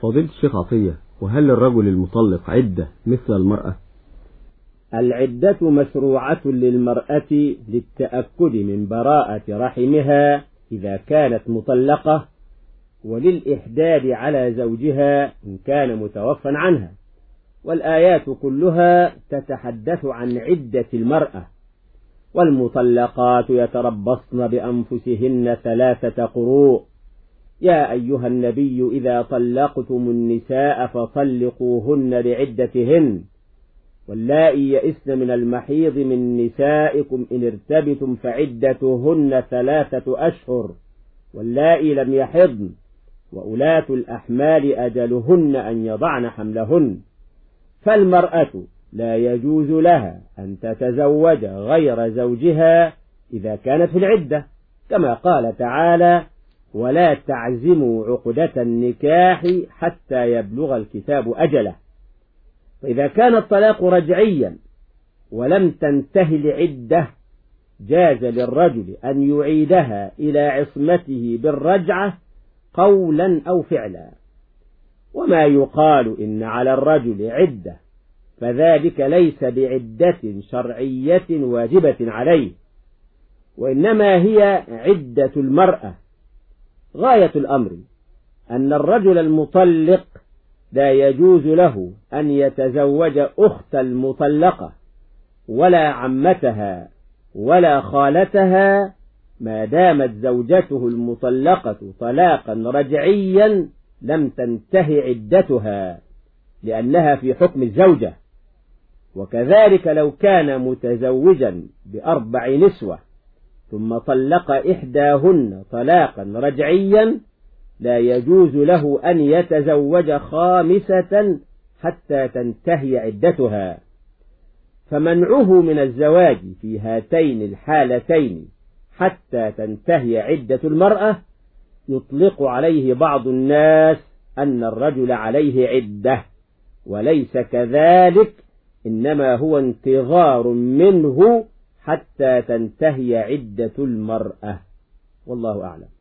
فضيلة الشيخ عطية وهل للرجل المطلق عدة مثل المرأة؟ العدة مشروعة للمرأة للتأكد من براءة رحمها إذا كانت مطلقة وللإحداد على زوجها إن كان متوفى عنها. والآيات كلها تتحدث عن عدة المرأة والمطلقات يتربصن بأنفسهن ثلاثة قروء. يا أيها النبي إذا طلقتم النساء فطلقوهن لعدتهن واللائي يئسن من المحيض من نسائكم إن ارتبتم فعدتهن ثلاثة أشهر واللائي لم يحضن وأولاة الأحمال أجلهن أن يضعن حملهن. فالمرأة لا يجوز لها أن تتزوج غير زوجها إذا كانت في العدة كما قال تعالى ولا تعزموا عقدة النكاح حتى يبلغ الكتاب أجله. فإذا كان الطلاق رجعيا ولم تنتهي العدة جاز للرجل أن يعيدها إلى عصمته بالرجعة قولا أو فعلا. وما يقال إن على الرجل عدة فذلك ليس بعدة شرعية واجبة عليه وإنما هي عدة المرأة. غاية الأمر أن الرجل المطلق لا يجوز له أن يتزوج أخت المطلقة ولا عمتها ولا خالتها ما دامت زوجته المطلقة طلاقا رجعيا لم تنتهي عدتها لأنها في حكم الزوجة. وكذلك لو كان متزوجا بأربع نسوة ثم طلق إحداهن طلاقا رجعيا لا يجوز له أن يتزوج خامسة حتى تنتهي عدتها. فمنعه من الزواج في هاتين الحالتين حتى تنتهي عدة المرأة يطلق عليه بعض الناس أن الرجل عليه عدة وليس كذلك إنما هو انتظار منه حتى تنتهي عدة المرأة. والله أعلم.